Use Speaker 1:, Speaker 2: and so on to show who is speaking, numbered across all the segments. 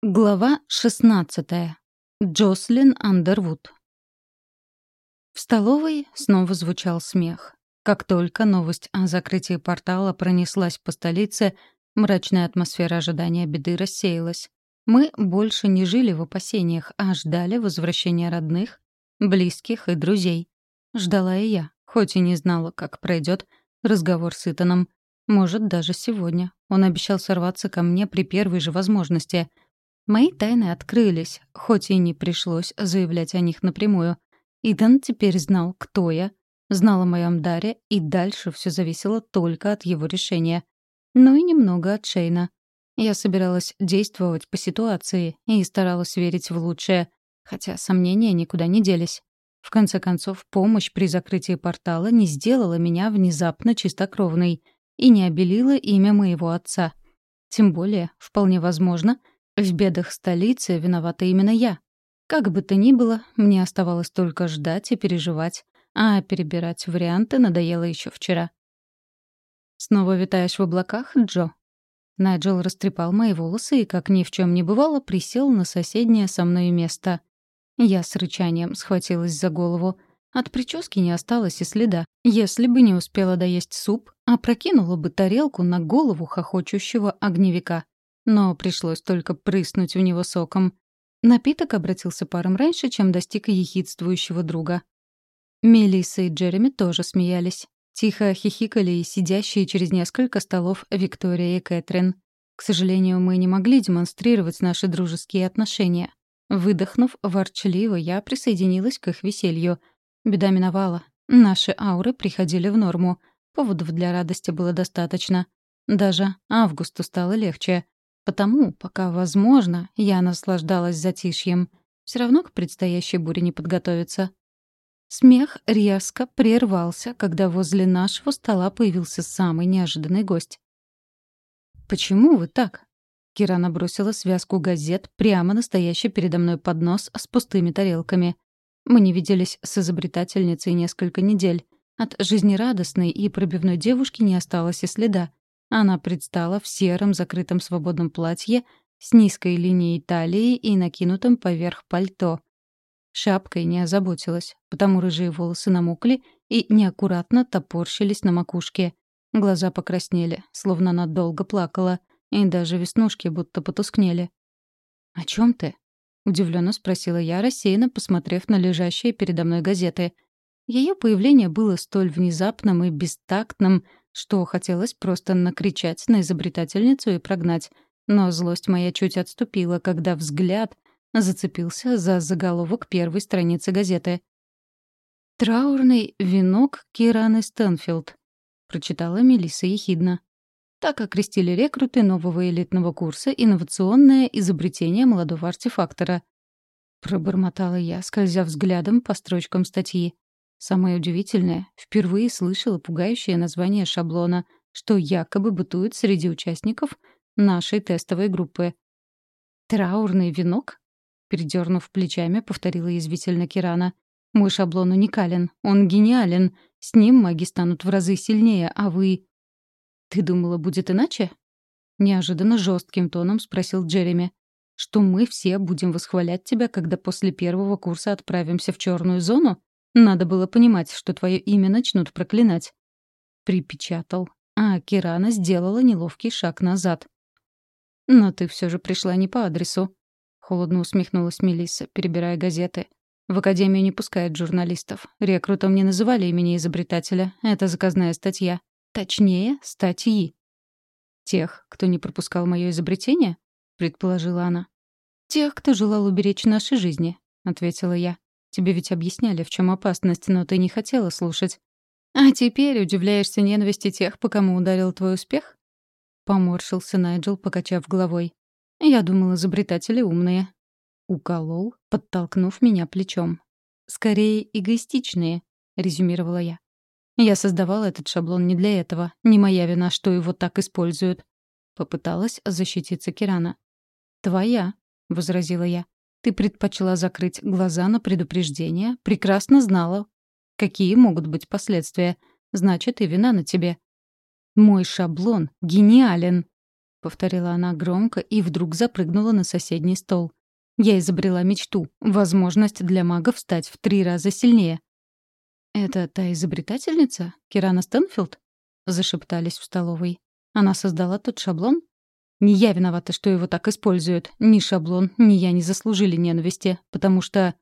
Speaker 1: Глава 16. Джослин Андервуд. В столовой снова звучал смех. Как только новость о закрытии портала пронеслась по столице, мрачная атмосфера ожидания беды рассеялась. Мы больше не жили в опасениях, а ждали возвращения родных, близких и друзей. Ждала и я, хоть и не знала, как пройдет разговор с Итаном. Может, даже сегодня. Он обещал сорваться ко мне при первой же возможности — Мои тайны открылись, хоть и не пришлось заявлять о них напрямую. Иден теперь знал, кто я, знал о моем даре, и дальше все зависело только от его решения. Ну и немного от Шейна. Я собиралась действовать по ситуации и старалась верить в лучшее, хотя сомнения никуда не делись. В конце концов, помощь при закрытии портала не сделала меня внезапно чистокровной и не обелила имя моего отца. Тем более, вполне возможно — в бедах столицы виновата именно я. Как бы то ни было, мне оставалось только ждать и переживать, а перебирать варианты надоело еще вчера. «Снова витаешь в облаках, Джо?» Найджел растрепал мои волосы и, как ни в чем не бывало, присел на соседнее со мной место. Я с рычанием схватилась за голову. От прически не осталось и следа. Если бы не успела доесть суп, опрокинула бы тарелку на голову хохочущего огневика но пришлось только прыснуть в него соком. Напиток обратился паром раньше, чем достиг ехидствующего друга. Мелисса и Джереми тоже смеялись. Тихо хихикали и сидящие через несколько столов Виктория и Кэтрин. К сожалению, мы не могли демонстрировать наши дружеские отношения. Выдохнув ворчливо, я присоединилась к их веселью. Беда миновала. Наши ауры приходили в норму. Поводов для радости было достаточно. Даже августу стало легче. Потому, пока возможно, я наслаждалась затишьем. Все равно к предстоящей буре не подготовиться. Смех резко прервался, когда возле нашего стола появился самый неожиданный гость. «Почему вы так?» Кира набросила связку газет прямо настоящий передо мной поднос с пустыми тарелками. Мы не виделись с изобретательницей несколько недель. От жизнерадостной и пробивной девушки не осталось и следа. Она предстала в сером закрытом свободном платье с низкой линией талии и накинутым поверх пальто. Шапкой не озаботилась, потому рыжие волосы намокли и неаккуратно топорщились на макушке. Глаза покраснели, словно она долго плакала, и даже веснушки будто потускнели. «О чем ты?» — удивленно спросила я, рассеянно посмотрев на лежащие передо мной газеты. Ее появление было столь внезапным и бестактным, что хотелось просто накричать на изобретательницу и прогнать. Но злость моя чуть отступила, когда взгляд зацепился за заголовок первой страницы газеты. «Траурный венок Кираны Стэнфилд», — прочитала Мелисса ехидно. Так окрестили рекруты нового элитного курса «Инновационное изобретение молодого артефактора». Пробормотала я, скользя взглядом по строчкам статьи. Самое удивительное, впервые слышала пугающее название шаблона, что якобы бытует среди участников нашей тестовой группы. «Траурный венок?» Передернув плечами, повторила язвительно Кирана. «Мой шаблон уникален, он гениален. С ним маги станут в разы сильнее, а вы...» «Ты думала, будет иначе?» Неожиданно жестким тоном спросил Джереми. «Что мы все будем восхвалять тебя, когда после первого курса отправимся в черную зону? Надо было понимать, что твое имя начнут проклинать. Припечатал. А Кирана сделала неловкий шаг назад. Но ты все же пришла не по адресу. Холодно усмехнулась Мелисса, перебирая газеты. В академию не пускают журналистов. Рекрутом не называли имени изобретателя. Это заказная статья. Точнее, статьи. Тех, кто не пропускал мое изобретение? Предположила она. Тех, кто желал уберечь наши жизни, ответила я. Тебе ведь объясняли, в чем опасность, но ты не хотела слушать. А теперь удивляешься ненависти тех, по кому ударил твой успех? Поморщился Найджел, покачав головой. Я думал, изобретатели умные. Уколол, подтолкнув меня плечом. Скорее, эгоистичные, резюмировала я. Я создавала этот шаблон не для этого. Не моя вина, что его так используют. Попыталась защититься Кирана. «Твоя», — возразила я. Ты предпочла закрыть глаза на предупреждение, прекрасно знала, какие могут быть последствия. Значит, и вина на тебе. Мой шаблон гениален. — повторила она громко и вдруг запрыгнула на соседний стол. «Я изобрела мечту — возможность для магов стать в три раза сильнее». «Это та изобретательница, Кирана Стэнфилд?» — зашептались в столовой. «Она создала тот шаблон?» «Не я виновата, что его так используют. Ни шаблон, ни я не заслужили ненависти, потому что...»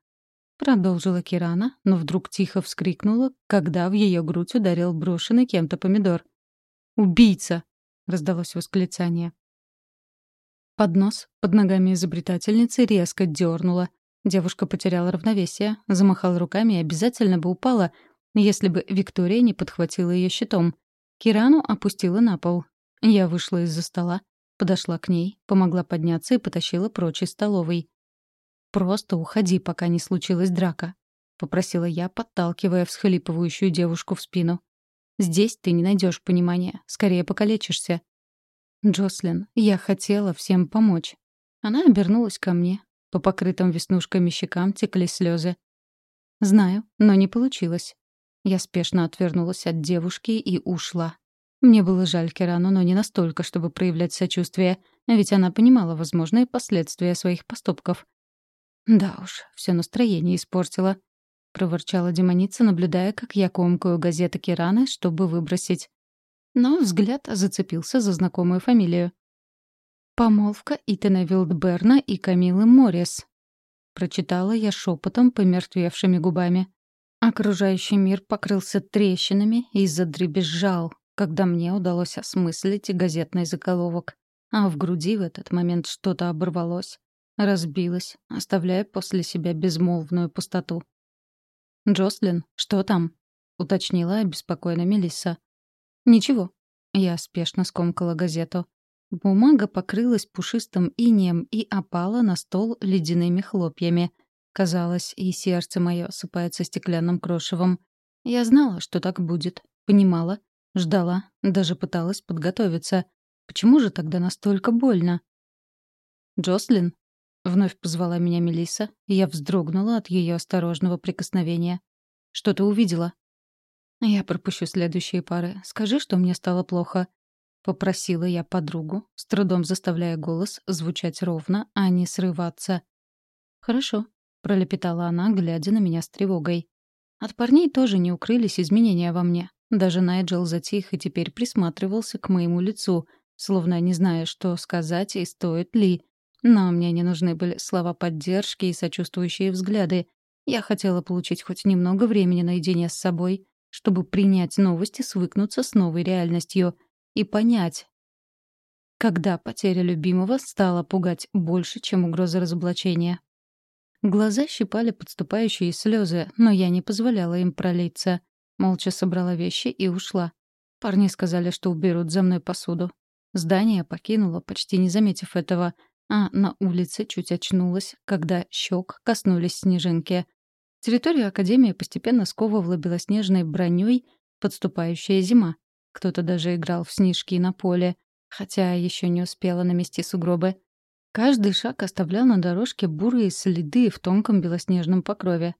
Speaker 1: Продолжила Кирана, но вдруг тихо вскрикнула, когда в ее грудь ударил брошенный кем-то помидор. «Убийца!» — раздалось восклицание. Поднос под ногами изобретательницы резко дернула. Девушка потеряла равновесие, замахала руками и обязательно бы упала, если бы Виктория не подхватила ее щитом. Кирану опустила на пол. Я вышла из-за стола, подошла к ней, помогла подняться и потащила прочь из столовой. «Просто уходи, пока не случилась драка», — попросила я, подталкивая всхлипывающую девушку в спину. «Здесь ты не найдешь понимания, скорее покалечишься». «Джослин, я хотела всем помочь». Она обернулась ко мне. По покрытым веснушками щекам текли слезы. «Знаю, но не получилось». Я спешно отвернулась от девушки и ушла. Мне было жаль Керану, но не настолько, чтобы проявлять сочувствие, ведь она понимала возможные последствия своих поступков. «Да уж, все настроение испортила», — проворчала демоница, наблюдая, как я комкаю газеты Кираны, чтобы выбросить. Но взгляд зацепился за знакомую фамилию. «Помолвка Итана Вилдберна и Камилы Моррис», — прочитала я шепотом помертвевшими губами. Окружающий мир покрылся трещинами и задребезжал, когда мне удалось осмыслить газетный заголовок. А в груди в этот момент что-то оборвалось. Разбилась, оставляя после себя безмолвную пустоту. «Джослин, что там?» — уточнила обеспокоена Мелисса. «Ничего». Я спешно скомкала газету. Бумага покрылась пушистым инеем и опала на стол ледяными хлопьями. Казалось, и сердце мое осыпается стеклянным крошевом. Я знала, что так будет. Понимала. Ждала. Даже пыталась подготовиться. Почему же тогда настолько больно? «Джослин?» Вновь позвала меня Мелиса, и я вздрогнула от ее осторожного прикосновения. «Что ты увидела?» «Я пропущу следующие пары. Скажи, что мне стало плохо». Попросила я подругу, с трудом заставляя голос звучать ровно, а не срываться. «Хорошо», — пролепетала она, глядя на меня с тревогой. От парней тоже не укрылись изменения во мне. Даже Найджел затих и теперь присматривался к моему лицу, словно не зная, что сказать и стоит ли, но мне не нужны были слова поддержки и сочувствующие взгляды. Я хотела получить хоть немного времени наедине с собой, чтобы принять новости, свыкнуться с новой реальностью и понять, когда потеря любимого стала пугать больше, чем угроза разоблачения. Глаза щипали подступающие слезы, но я не позволяла им пролиться. Молча собрала вещи и ушла. Парни сказали, что уберут за мной посуду. Здание покинула, почти не заметив этого, а на улице чуть очнулась, когда щек коснулись снежинки. Территорию Академии постепенно сковывала белоснежной броней подступающая зима. Кто-то даже играл в снежки на поле, хотя еще не успела намести сугробы. Каждый шаг оставлял на дорожке бурые следы в тонком белоснежном покрове.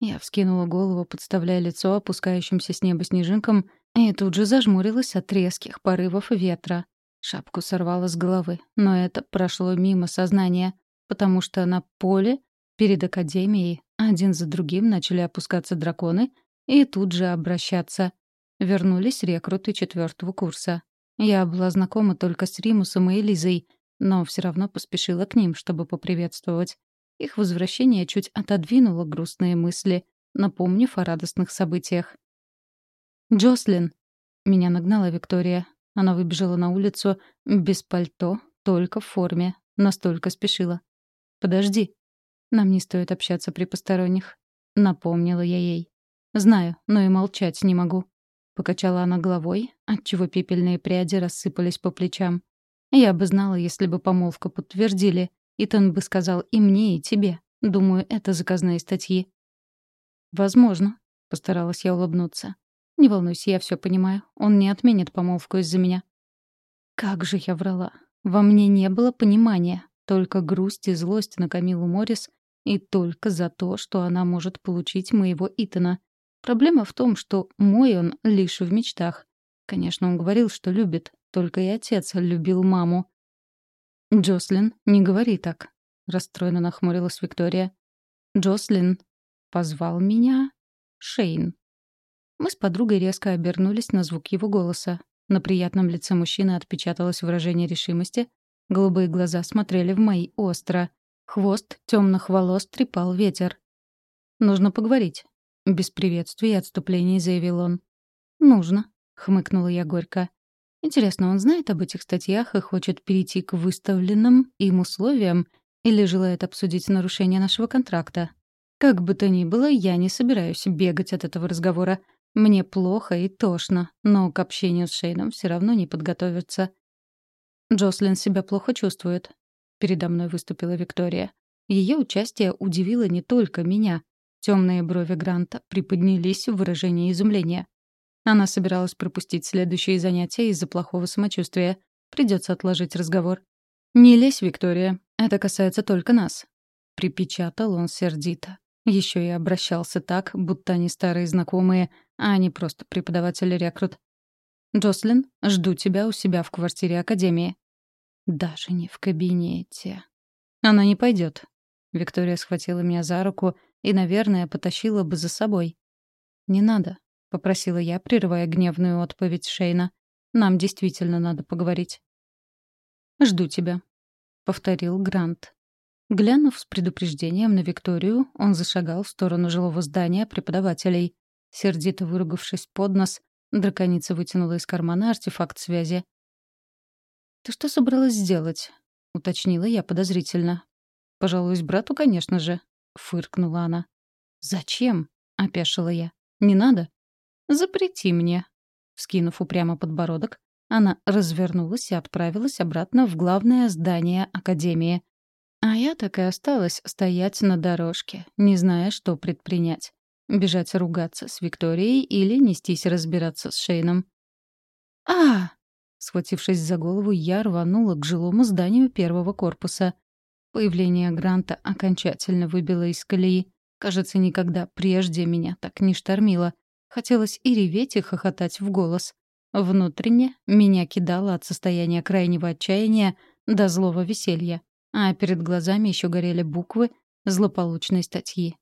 Speaker 1: Я вскинула голову, подставляя лицо опускающимся с неба снежинкам, и тут же зажмурилась от резких порывов ветра. Шапку сорвало с головы, но это прошло мимо сознания, потому что на поле перед Академией один за другим начали опускаться драконы и тут же обращаться. Вернулись рекруты четвертого курса. Я была знакома только с Римусом и Элизой, но все равно поспешила к ним, чтобы поприветствовать. Их возвращение чуть отодвинуло грустные мысли, напомнив о радостных событиях. «Джослин!» — меня нагнала Виктория. Она выбежала на улицу без пальто, только в форме. Настолько спешила. «Подожди. Нам не стоит общаться при посторонних», — напомнила я ей. «Знаю, но и молчать не могу». Покачала она головой, отчего пепельные пряди рассыпались по плечам. «Я бы знала, если бы помолвку подтвердили. Итан бы сказал и мне, и тебе. Думаю, это заказные статьи». «Возможно», — постаралась я улыбнуться. Не волнуйся, я все понимаю. Он не отменит помолвку из-за меня. Как же я врала. Во мне не было понимания, только грусть и злость на Камилу Моррис и только за то, что она может получить моего Итана. Проблема в том, что мой он лишь в мечтах. Конечно, он говорил, что любит, только и отец любил маму. «Джослин, не говори так», — расстроенно нахмурилась Виктория. «Джослин», — позвал меня Шейн. Мы с подругой резко обернулись на звук его голоса. На приятном лице мужчины отпечаталось выражение решимости. Голубые глаза смотрели в мои остро. Хвост темных волос трепал ветер. «Нужно поговорить», — без приветствий и отступлений заявил он. «Нужно», — хмыкнула я горько. «Интересно, он знает об этих статьях и хочет перейти к выставленным им условиям или желает обсудить нарушение нашего контракта? Как бы то ни было, я не собираюсь бегать от этого разговора. Мне плохо и тошно, но к общению с Шейном все равно не подготовиться. Джослин себя плохо чувствует. Передо мной выступила Виктория. Ее участие удивило не только меня. Темные брови Гранта приподнялись в выражении изумления. Она собиралась пропустить следующие занятия из-за плохого самочувствия. Придется отложить разговор. «Не лезь, Виктория. Это касается только нас», — припечатал он сердито. Еще и обращался так, будто они старые знакомые, а не просто преподаватель-рекрут. «Джослин, жду тебя у себя в квартире Академии». «Даже не в кабинете». «Она не пойдет. Виктория схватила меня за руку и, наверное, потащила бы за собой. «Не надо», — попросила я, прерывая гневную отповедь Шейна. «Нам действительно надо поговорить». «Жду тебя», — повторил Грант. Глянув с предупреждением на Викторию, он зашагал в сторону жилого здания преподавателей. Сердито выругавшись под нос, драконица вытянула из кармана артефакт связи. «Ты что собралась сделать?» — уточнила я подозрительно. «Пожалуюсь брату, конечно же», — фыркнула она. «Зачем?» — опешила я. «Не надо?» «Запрети мне». Скинув упрямо подбородок, она развернулась и отправилась обратно в главное здание Академии. А я так и осталась стоять на дорожке, не зная, что предпринять. Бежать ругаться с Викторией или нестись разбираться с Шейном. а Схватившись за голову, я рванула к жилому зданию первого корпуса. Появление Гранта окончательно выбило из колеи. Кажется, никогда прежде меня так не штормило. Хотелось и реветь, и хохотать в голос. Внутренне меня кидало от состояния крайнего отчаяния до злого веселья а перед глазами еще горели буквы злополучной статьи.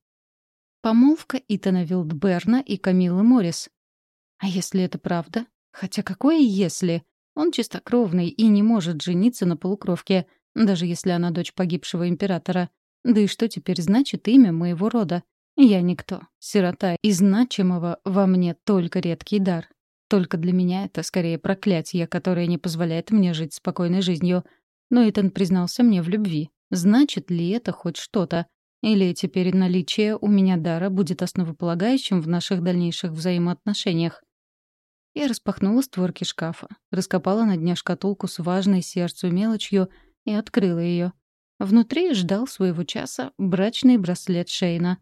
Speaker 1: Помолвка Итана Вилдберна и Камилы Моррис. А если это правда? Хотя какое «если»? Он чистокровный и не может жениться на полукровке, даже если она дочь погибшего императора. Да и что теперь значит имя моего рода? Я никто, сирота, и значимого во мне только редкий дар. Только для меня это скорее проклятие, которое не позволяет мне жить спокойной жизнью — но Итан признался мне в любви. Значит ли это хоть что-то? Или теперь наличие у меня дара будет основополагающим в наших дальнейших взаимоотношениях? Я распахнула створки шкафа, раскопала на дне шкатулку с важной сердцу мелочью и открыла ее. Внутри ждал своего часа брачный браслет Шейна.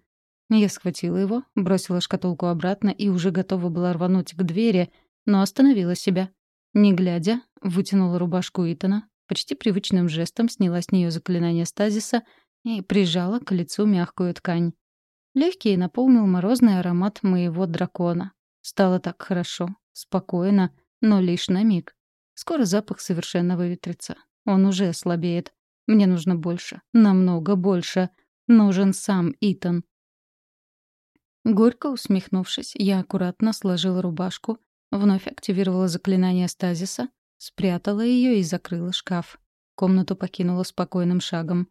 Speaker 1: Я схватила его, бросила шкатулку обратно и уже готова была рвануть к двери, но остановила себя. Не глядя, вытянула рубашку Итана, почти привычным жестом сняла с нее заклинание стазиса и прижала к лицу мягкую ткань. Легкий наполнил морозный аромат моего дракона. Стало так хорошо, спокойно, но лишь на миг. Скоро запах совершенно выветрится. Он уже слабеет. Мне нужно больше, намного больше. Нужен сам Итан. Горько усмехнувшись, я аккуратно сложила рубашку, вновь активировала заклинание стазиса, Спрятала ее и закрыла шкаф. Комнату покинула спокойным шагом.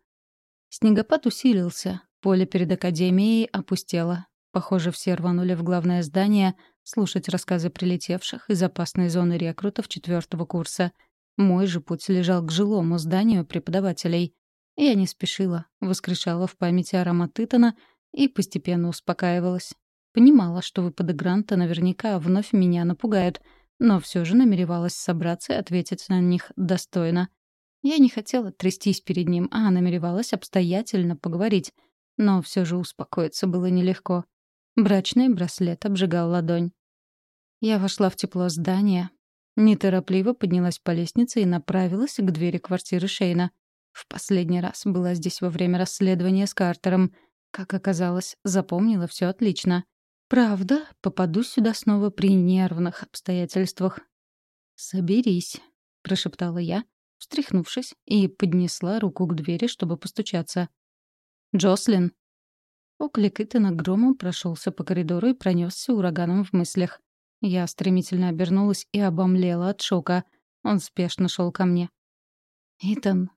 Speaker 1: Снегопад усилился. Поле перед академией опустело. Похоже, все рванули в главное здание слушать рассказы прилетевших из опасной зоны рекрутов четвертого курса. Мой же путь лежал к жилому зданию преподавателей. Я не спешила, воскрешала в памяти аромат Итана и постепенно успокаивалась. Понимала, что выпады Гранта наверняка вновь меня напугают — но все же намеревалась собраться и ответить на них достойно. Я не хотела трястись перед ним, а намеревалась обстоятельно поговорить, но все же успокоиться было нелегко. Брачный браслет обжигал ладонь. Я вошла в тепло здания, неторопливо поднялась по лестнице и направилась к двери квартиры Шейна. В последний раз была здесь во время расследования с Картером. Как оказалось, запомнила все отлично. Правда, попаду сюда снова при нервных обстоятельствах. «Соберись», — прошептала я, встряхнувшись, и поднесла руку к двери, чтобы постучаться. «Джослин!» Оклик Итана громом прошелся по коридору и пронесся ураганом в мыслях. Я стремительно обернулась и обомлела от шока. Он спешно шел ко мне. «Итан!»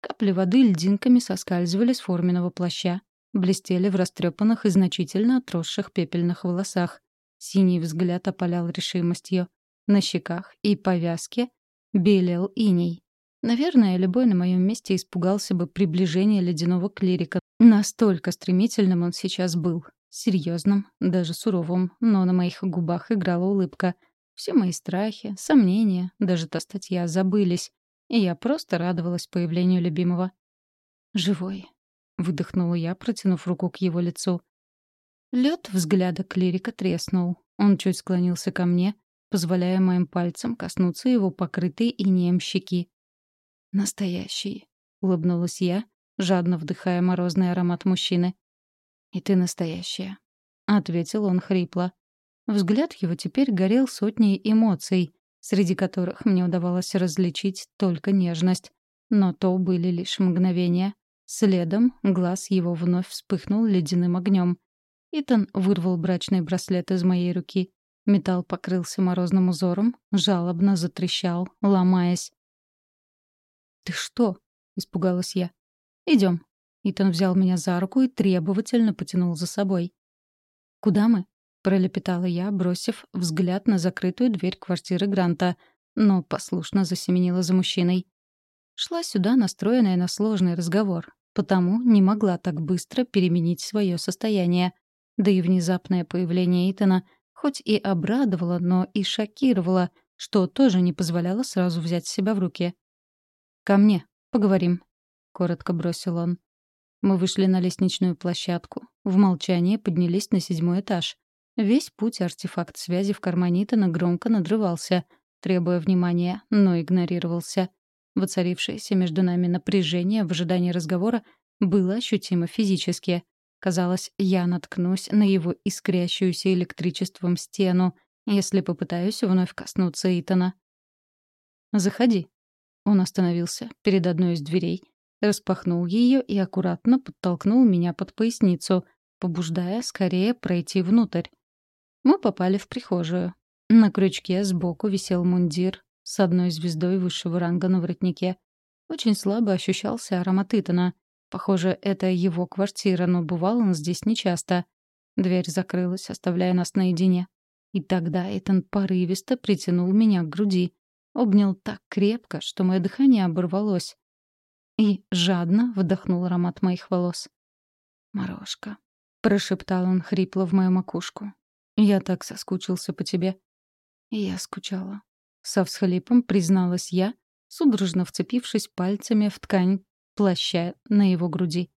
Speaker 1: Капли воды льдинками соскальзывали с форменного плаща, блестели в растрепанных и значительно отросших пепельных волосах. Синий взгляд опалял решимостью. На щеках и повязке белел иней. Наверное, любой на моем месте испугался бы приближения ледяного клирика. Настолько стремительным он сейчас был. Серьезным, даже суровым, но на моих губах играла улыбка. Все мои страхи, сомнения, даже та статья забылись, и я просто радовалась появлению любимого. «Живой», — выдохнула я, протянув руку к его лицу. Лед взгляда клирика треснул. Он чуть склонился ко мне, позволяя моим пальцам коснуться его покрытой инеем щеки. «Настоящий», — улыбнулась я, жадно вдыхая морозный аромат мужчины. «И ты настоящая», — ответил он хрипло. Взгляд его теперь горел сотней эмоций, среди которых мне удавалось различить только нежность. Но то были лишь мгновения. Следом глаз его вновь вспыхнул ледяным огнем. Итан вырвал брачный браслет из моей руки. Металл покрылся морозным узором, жалобно затрещал, ломаясь. «Ты что?» — испугалась я. «Идем». Итан взял меня за руку и требовательно потянул за собой. «Куда мы?» — пролепетала я, бросив взгляд на закрытую дверь квартиры Гранта, но послушно засеменила за мужчиной. Шла сюда, настроенная на сложный разговор, потому не могла так быстро переменить свое состояние. Да и внезапное появление Итана хоть и обрадовало, но и шокировало, что тоже не позволяло сразу взять себя в руки. «Ко мне. Поговорим», — коротко бросил он. Мы вышли на лестничную площадку. В молчании поднялись на седьмой этаж. Весь путь артефакт связи в кармане Итана громко надрывался, требуя внимания, но игнорировался. Воцарившееся между нами напряжение в ожидании разговора было ощутимо физически. Казалось, я наткнусь на его искрящуюся электричеством стену, если попытаюсь вновь коснуться Итана. «Заходи», он остановился перед одной из дверей, распахнул ее и аккуратно подтолкнул меня под поясницу, побуждая скорее пройти внутрь. Мы попали в прихожую. На крючке сбоку висел мундир с одной звездой высшего ранга на воротнике. Очень слабо ощущался аромат Итана. Похоже, это его квартира, но бывал он здесь нечасто. Дверь закрылась, оставляя нас наедине. И тогда Итан порывисто притянул меня к груди, Обнял так крепко, что мое дыхание оборвалось. И жадно вдохнул аромат моих волос. «Морошка», — прошептал он хрипло в мою макушку. «Я так соскучился по тебе». И я скучала. Со всхлипом призналась я, судорожно вцепившись пальцами в ткань плаща на его груди.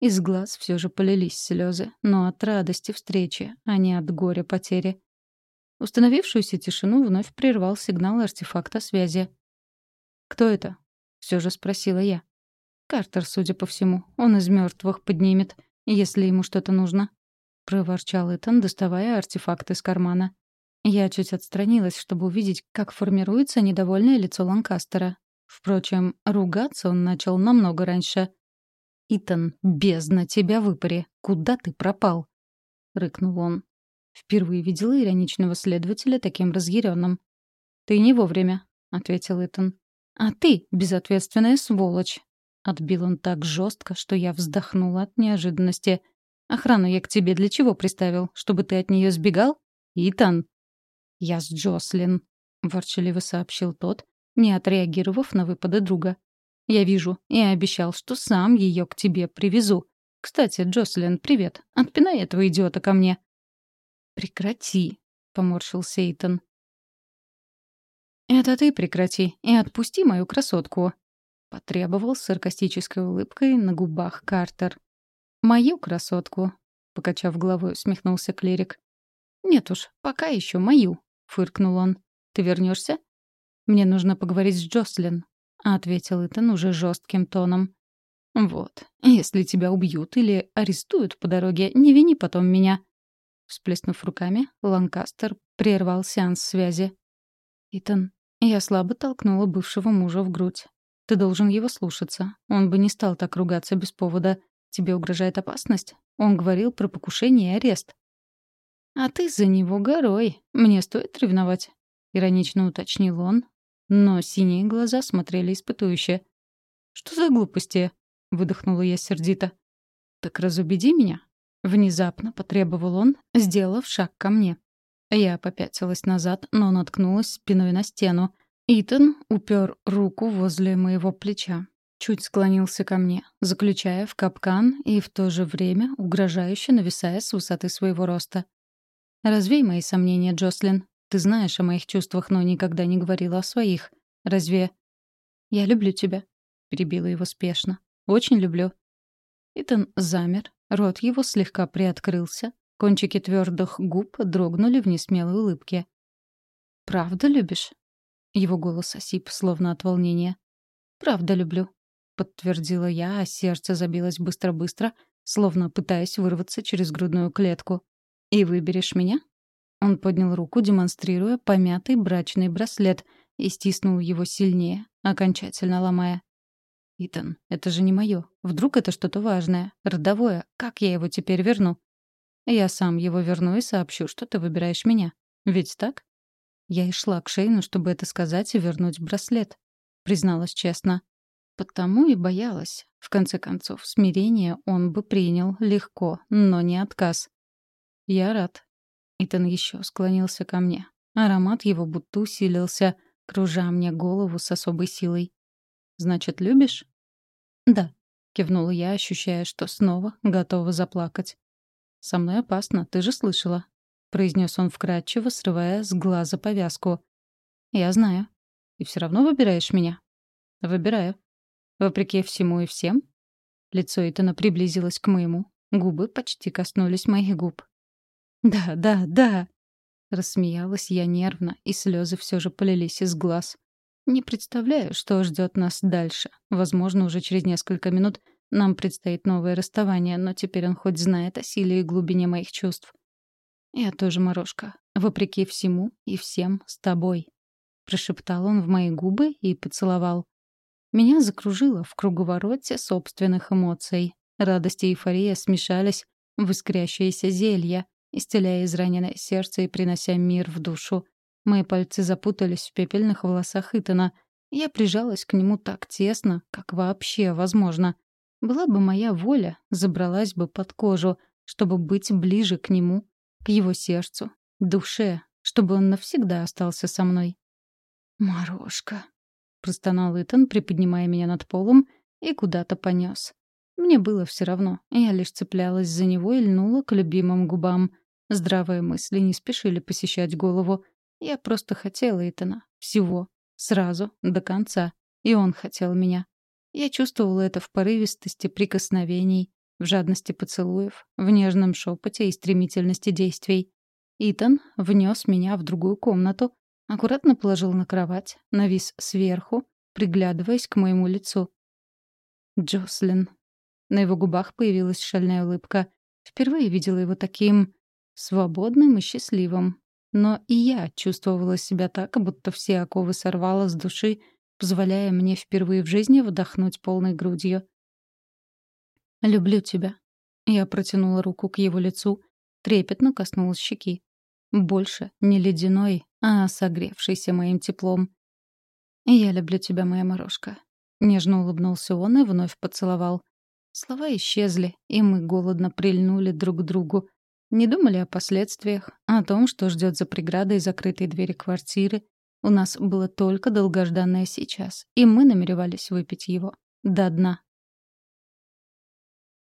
Speaker 1: Из глаз все же полились слезы, но от радости встречи, а не от горя потери. Установившуюся тишину вновь прервал сигнал артефакта связи. «Кто это?» — все же спросила я. «Картер, судя по всему. Он из мертвых поднимет, если ему что-то нужно», — проворчал Итан, доставая артефакт из кармана. Я чуть отстранилась, чтобы увидеть, как формируется недовольное лицо Ланкастера. Впрочем, ругаться он начал намного раньше. «Итан, бездна тебя выпари! Куда ты пропал?» — рыкнул он. Впервые видела ироничного следователя таким разъяренным. «Ты не вовремя», — ответил Итан. «А ты, безответственная сволочь!» Отбил он так жестко, что я вздохнула от неожиданности. «Охрану я к тебе для чего приставил? Чтобы ты от нее сбегал? Итан!» «Я с Джослин», — ворчаливо сообщил тот, не отреагировав на выпады друга. «Я вижу и обещал, что сам ее к тебе привезу. Кстати, Джослин, привет. Отпинай этого идиота ко мне». «Прекрати», — поморщился Эйтон. «Это ты прекрати и отпусти мою красотку», — потребовал с саркастической улыбкой на губах Картер. «Мою красотку», — покачав головой, усмехнулся клирик. «Нет уж, пока еще мою», — фыркнул он. «Ты вернешься? «Мне нужно поговорить с Джослин», — ответил Итан уже жестким тоном. «Вот, если тебя убьют или арестуют по дороге, не вини потом меня», Всплеснув руками, Ланкастер прервал сеанс связи. «Итан, Я слабо толкнула бывшего мужа в грудь. «Ты должен его слушаться. Он бы не стал так ругаться без повода. Тебе угрожает опасность? Он говорил про покушение и арест». «А ты за него горой. Мне стоит ревновать?» — иронично уточнил он. Но синие глаза смотрели испытующе. «Что за глупости?» — выдохнула я сердито. «Так разубеди меня». Внезапно потребовал он, сделав шаг ко мне. Я попятилась назад, но наткнулась спиной на стену. Итан упер руку возле моего плеча. Чуть склонился ко мне, заключая в капкан и в то же время угрожающе нависая с высоты своего роста. «Развей мои сомнения, Джослин. Ты знаешь о моих чувствах, но никогда не говорила о своих. Разве...» «Я люблю тебя», — перебила его спешно. «Очень люблю». Итан замер, рот его слегка приоткрылся, кончики твердых губ дрогнули в несмелой улыбке. «Правда любишь?» Его голос осип, словно от волнения. «Правда люблю», — подтвердила я, а сердце забилось быстро-быстро, словно пытаясь вырваться через грудную клетку. «И выберешь меня?» Он поднял руку, демонстрируя помятый брачный браслет, и стиснул его сильнее, окончательно ломая. «Итан, это же не мое. Вдруг это что-то важное, родовое. Как я его теперь верну?» «Я сам его верну и сообщу, что ты выбираешь меня. Ведь так?» Я и шла к Шейну, чтобы это сказать и вернуть браслет. Призналась честно. Потому и боялась. В конце концов, смирение он бы принял легко, но не отказ. «Я рад». Итан еще склонился ко мне. Аромат его будто усилился, кружа мне голову с особой силой. «Значит, любишь?» «Да», — кивнула я, ощущая, что снова готова заплакать. «Со мной опасно, ты же слышала», — произнес он вкрадчиво, срывая с глаза повязку. «Я знаю. И все равно выбираешь меня?» «Выбираю. Вопреки всему и всем?» Лицо Итана приблизилось к моему. Губы почти коснулись моих губ. «Да, да, да!» Рассмеялась я нервно, и слезы все же полились из глаз. Не представляю, что ждет нас дальше. Возможно, уже через несколько минут нам предстоит новое расставание, но теперь он хоть знает о силе и глубине моих чувств. «Я тоже, Морошка, вопреки всему и всем с тобой», — прошептал он в мои губы и поцеловал. Меня закружило в круговороте собственных эмоций. Радость и эйфория смешались в искрящееся зелье, исцеляя израненное сердце и принося мир в душу. Мои пальцы запутались в пепельных волосах Итана. Я прижалась к нему так тесно, как вообще возможно. Была бы моя воля, забралась бы под кожу, чтобы быть ближе к нему, к его сердцу, душе, чтобы он навсегда остался со мной. «Морошка», — простонал Итан, приподнимая меня над полом, и куда-то понес. Мне было все равно, я лишь цеплялась за него и льнула к любимым губам. Здравые мысли не спешили посещать голову — я просто хотела Итана. Всего. Сразу. До конца. И он хотел меня. Я чувствовала это в порывистости прикосновений, в жадности поцелуев, в нежном шепоте и стремительности действий. Итан внес меня в другую комнату, аккуратно положил на кровать, навис сверху, приглядываясь к моему лицу. Джослин. На его губах появилась шальная улыбка. Впервые видела его таким свободным и счастливым. Но и я чувствовала себя так, будто все оковы сорвала с души, позволяя мне впервые в жизни вдохнуть полной грудью. «Люблю тебя». Я протянула руку к его лицу, трепетно коснулась щеки. Больше не ледяной, а согревшейся моим теплом. «Я люблю тебя, моя морожка». Нежно улыбнулся он и вновь поцеловал. Слова исчезли, и мы голодно прильнули друг к другу, не думали о последствиях, о том, что ждет за преградой закрытой двери квартиры. У нас было только долгожданное сейчас, и мы намеревались выпить его до дна.